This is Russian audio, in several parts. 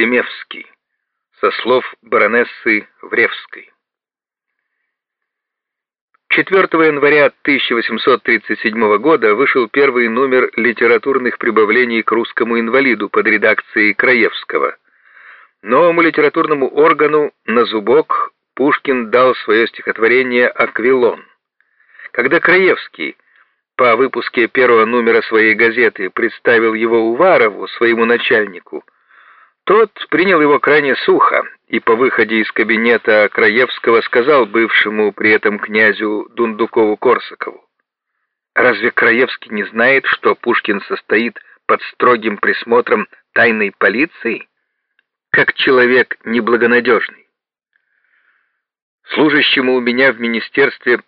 Семевский, со слов баронессы Вревской. 4 января 1837 года вышел первый номер литературных прибавлений к русскому инвалиду под редакцией Краевского. Новому литературному органу на зубок Пушкин дал свое стихотворение «Аквилон». Когда Краевский по выпуске первого номера своей газеты представил его Уварову, своему начальнику, тот принял его крайне сухо и по выходе из кабинета Краевского сказал бывшему при этом князю Дундукову-Корсакову, «Разве Краевский не знает, что Пушкин состоит под строгим присмотром тайной полиции, как человек неблагонадежный? Служащему у меня в министерстве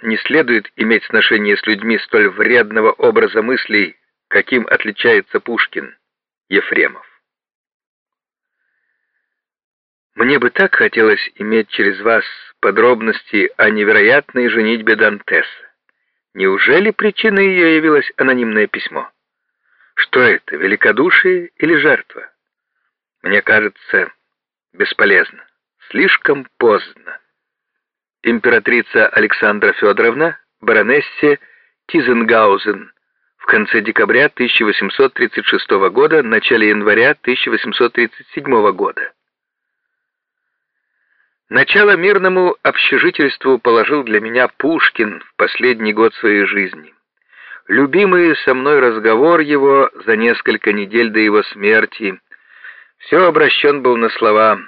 не следует иметь сношение с людьми столь вредного образа мыслей, каким отличается Пушкин, Ефремов. Мне бы так хотелось иметь через вас подробности о невероятной женитьбе Дантеса. Неужели причиной ее явилось анонимное письмо? Что это, великодушие или жертва? Мне кажется, бесполезно. Слишком поздно императрица Александра Федоровна, баронессе Тизенгаузен, в конце декабря 1836 года, начале января 1837 года. Начало мирному общежительству положил для меня Пушкин в последний год своей жизни. Любимый со мной разговор его за несколько недель до его смерти все обращен был на слова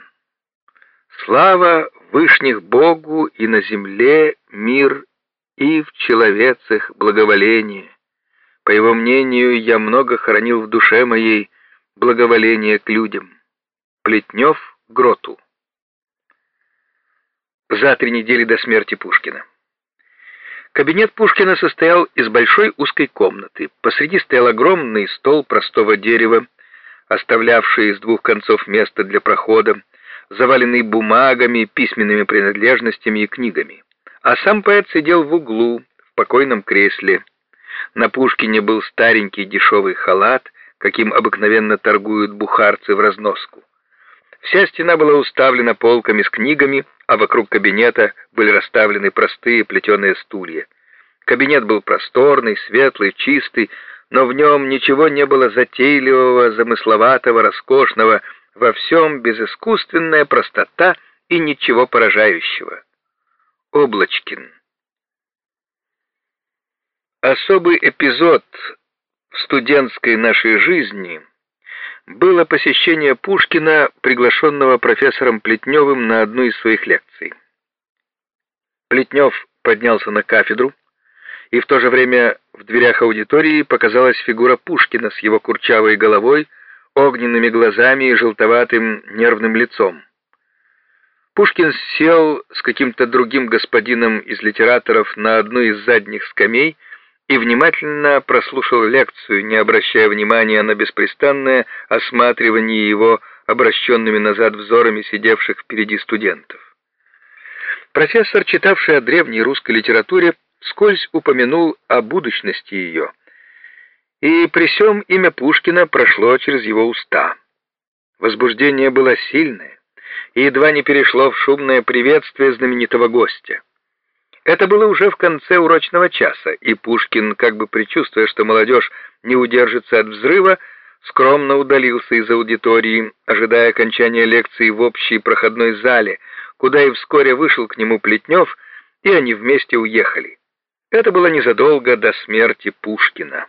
«Слава Вышних Богу и на земле мир, и в человецах благоволение. По его мнению, я много хранил в душе моей благоволение к людям. Плетнев Гроту. За три недели до смерти Пушкина. Кабинет Пушкина состоял из большой узкой комнаты. Посреди стоял огромный стол простого дерева, оставлявший с двух концов место для прохода, заваленный бумагами, письменными принадлежностями и книгами. А сам поэт сидел в углу, в покойном кресле. На Пушкине был старенький дешевый халат, каким обыкновенно торгуют бухарцы в разноску. Вся стена была уставлена полками с книгами, а вокруг кабинета были расставлены простые плетеные стулья. Кабинет был просторный, светлый, чистый, но в нем ничего не было затейливого, замысловатого, роскошного, во всем безыскусственная простота и ничего поражающего. Облачкин. Особый эпизод в студентской нашей жизни было посещение Пушкина, приглашенного профессором Плетневым на одну из своих лекций. Плетнев поднялся на кафедру, и в то же время в дверях аудитории показалась фигура Пушкина с его курчавой головой, огненными глазами и желтоватым нервным лицом. Пушкин сел с каким-то другим господином из литераторов на одну из задних скамей и внимательно прослушал лекцию, не обращая внимания на беспрестанное осматривание его обращенными назад взорами сидевших впереди студентов. Профессор, читавший о древней русской литературе, вскользь упомянул о будущности ее – и при всем имя Пушкина прошло через его уста. Возбуждение было сильное и едва не перешло в шумное приветствие знаменитого гостя. Это было уже в конце урочного часа, и Пушкин, как бы предчувствуя, что молодежь не удержится от взрыва, скромно удалился из аудитории, ожидая окончания лекции в общей проходной зале, куда и вскоре вышел к нему Плетнев, и они вместе уехали. Это было незадолго до смерти Пушкина.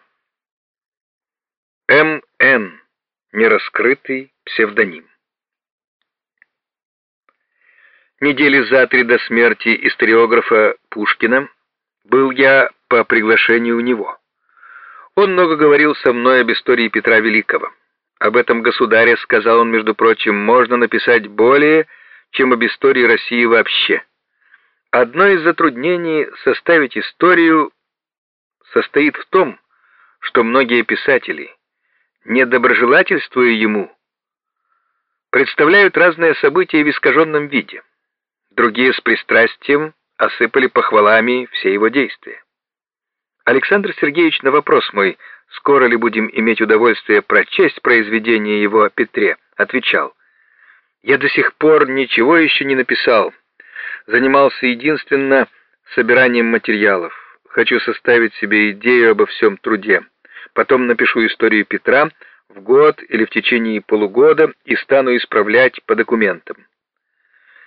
М.Н. Нераскрытый псевдоним. Недели за три до смерти историографа Пушкина был я по приглашению у него. Он много говорил со мной об истории Петра Великого. Об этом государе, сказал он, между прочим, можно написать более, чем об истории России вообще. Одно из затруднений составить историю состоит в том, что многие писатели – недоброжелательствуя ему, представляют разные события в искаженном виде. Другие с пристрастием осыпали похвалами все его действия. Александр Сергеевич на вопрос мой, скоро ли будем иметь удовольствие прочесть произведение его о Петре, отвечал, «Я до сих пор ничего еще не написал. Занимался единственно собиранием материалов. Хочу составить себе идею обо всем труде. Потом напишу историю Петра в год или в течение полугода и стану исправлять по документам.